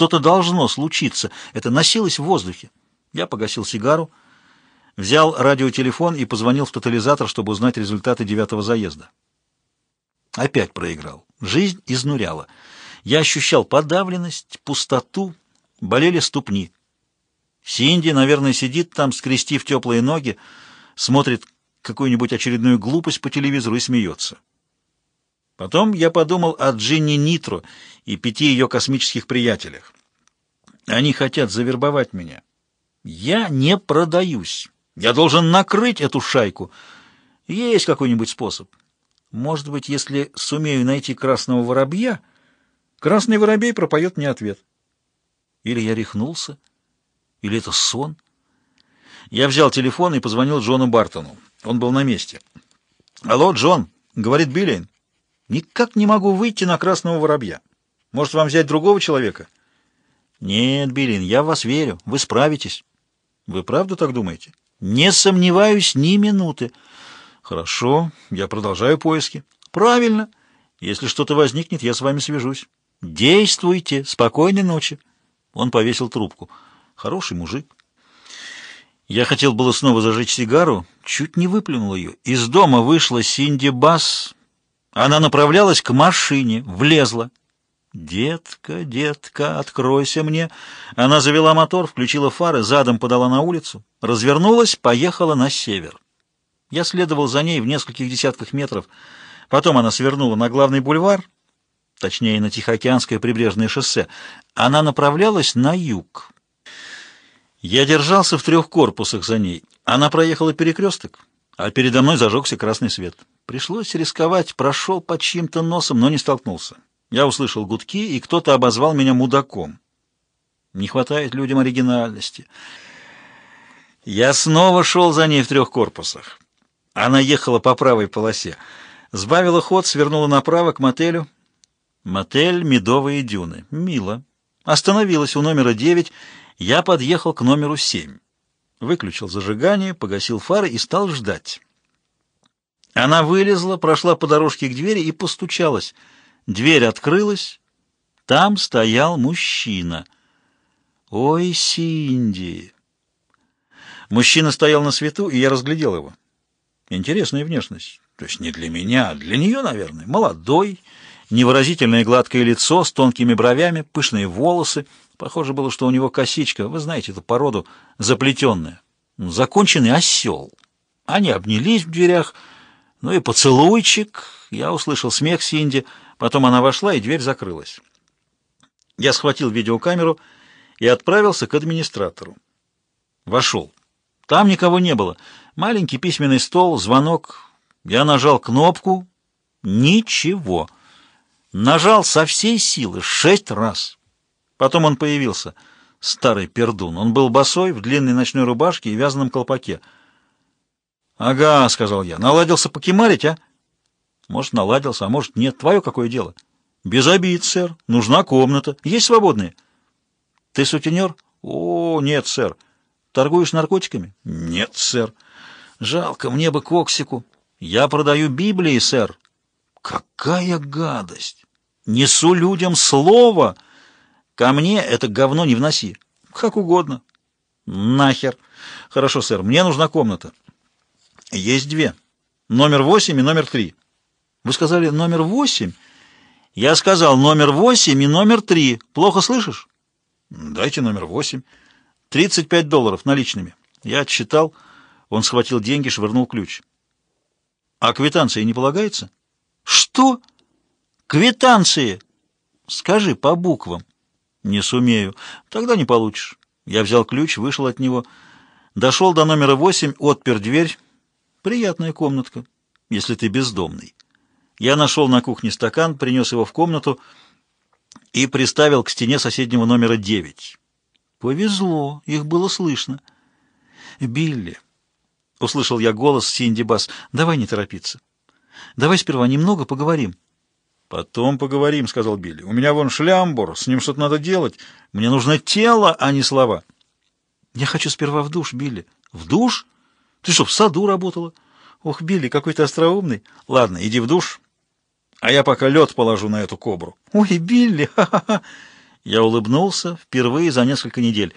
Что-то должно случиться. Это носилось в воздухе. Я погасил сигару, взял радиотелефон и позвонил в тотализатор, чтобы узнать результаты девятого заезда. Опять проиграл. Жизнь изнуряла. Я ощущал подавленность, пустоту, болели ступни. Синди, наверное, сидит там, скрестив теплые ноги, смотрит какую-нибудь очередную глупость по телевизору и смеется. Потом я подумал о Джинни Нитро и пяти ее космических приятелях. Они хотят завербовать меня. Я не продаюсь. Я должен накрыть эту шайку. Есть какой-нибудь способ. Может быть, если сумею найти красного воробья, красный воробей пропоет мне ответ. Или я рехнулся, или это сон. Я взял телефон и позвонил Джону Бартону. Он был на месте. «Алло, Джон», — говорит Биллин, — «никак не могу выйти на красного воробья. Может, вам взять другого человека?» «Нет, Биллин, я в вас верю. Вы справитесь». «Вы правда так думаете?» «Не сомневаюсь ни минуты». «Хорошо, я продолжаю поиски». «Правильно. Если что-то возникнет, я с вами свяжусь». «Действуйте. Спокойной ночи». Он повесил трубку. «Хороший мужик». Я хотел было снова зажечь сигару, чуть не выплюнул ее. Из дома вышла Синди Бас. Она направлялась к машине, влезла. «Детка, детка, откройся мне!» Она завела мотор, включила фары, задом подала на улицу, развернулась, поехала на север. Я следовал за ней в нескольких десятках метров. Потом она свернула на главный бульвар, точнее, на Тихоокеанское прибрежное шоссе. Она направлялась на юг. Я держался в трех корпусах за ней. Она проехала перекресток, а передо мной зажегся красный свет. Пришлось рисковать, прошел под чьим-то носом, но не столкнулся. Я услышал гудки, и кто-то обозвал меня мудаком. Не хватает людям оригинальности. Я снова шел за ней в трех корпусах. Она ехала по правой полосе. Сбавила ход, свернула направо к мотелю. Мотель «Медовые дюны». Мило. Остановилась у номера девять я подъехал к номеру семь, выключил зажигание, погасил фары и стал ждать. Она вылезла, прошла по дорожке к двери и постучалась. Дверь открылась. Там стоял мужчина. «Ой, Синди!» Мужчина стоял на свету, и я разглядел его. Интересная внешность. То есть не для меня, а для нее, наверное. Молодой, невыразительное гладкое лицо с тонкими бровями, пышные волосы, Похоже было, что у него косичка, вы знаете эту породу, заплетенная. Законченный осел. Они обнялись в дверях, ну и поцелуйчик. Я услышал смех Синди, потом она вошла, и дверь закрылась. Я схватил видеокамеру и отправился к администратору. Вошел. Там никого не было. Маленький письменный стол, звонок. Я нажал кнопку. Ничего. Нажал со всей силы шесть раз. Потом он появился. Старый пердун. Он был босой, в длинной ночной рубашке и вязаном колпаке. «Ага», — сказал я, — «наладился покемарить, а?» «Может, наладился, а может, нет. Твое какое дело?» «Без обид, сэр. Нужна комната. Есть свободные?» «Ты сутенер?» «О, нет, сэр». «Торгуешь наркотиками?» «Нет, сэр». «Жалко, мне бы коксику». «Я продаю Библии, сэр». «Какая гадость! Несу людям слово!» Ко мне это говно не вноси. Как угодно. Нахер. Хорошо, сэр, мне нужна комната. Есть две. Номер восемь и номер три. Вы сказали номер восемь? Я сказал номер восемь и номер три. Плохо слышишь? Дайте номер восемь. Тридцать пять долларов наличными. Я отсчитал. Он схватил деньги, швырнул ключ. А квитанции не полагается? Что? Квитанции? Скажи по буквам. «Не сумею. Тогда не получишь». Я взял ключ, вышел от него, дошел до номера восемь, отпер дверь. Приятная комнатка, если ты бездомный. Я нашел на кухне стакан, принес его в комнату и приставил к стене соседнего номера девять. Повезло, их было слышно. «Билли», — услышал я голос Синди Бас, — «давай не торопиться. Давай сперва немного поговорим». «Потом поговорим», — сказал Билли. «У меня вон шлямбур, с ним что-то надо делать. Мне нужно тело, а не слова». «Я хочу сперва в душ, Билли». «В душ? Ты что, в саду работала?» «Ох, Билли, какой ты остроумный. Ладно, иди в душ, а я пока лед положу на эту кобру». «Ой, Билли, ха-ха-ха!» Я улыбнулся впервые за несколько недель.